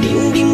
冰冰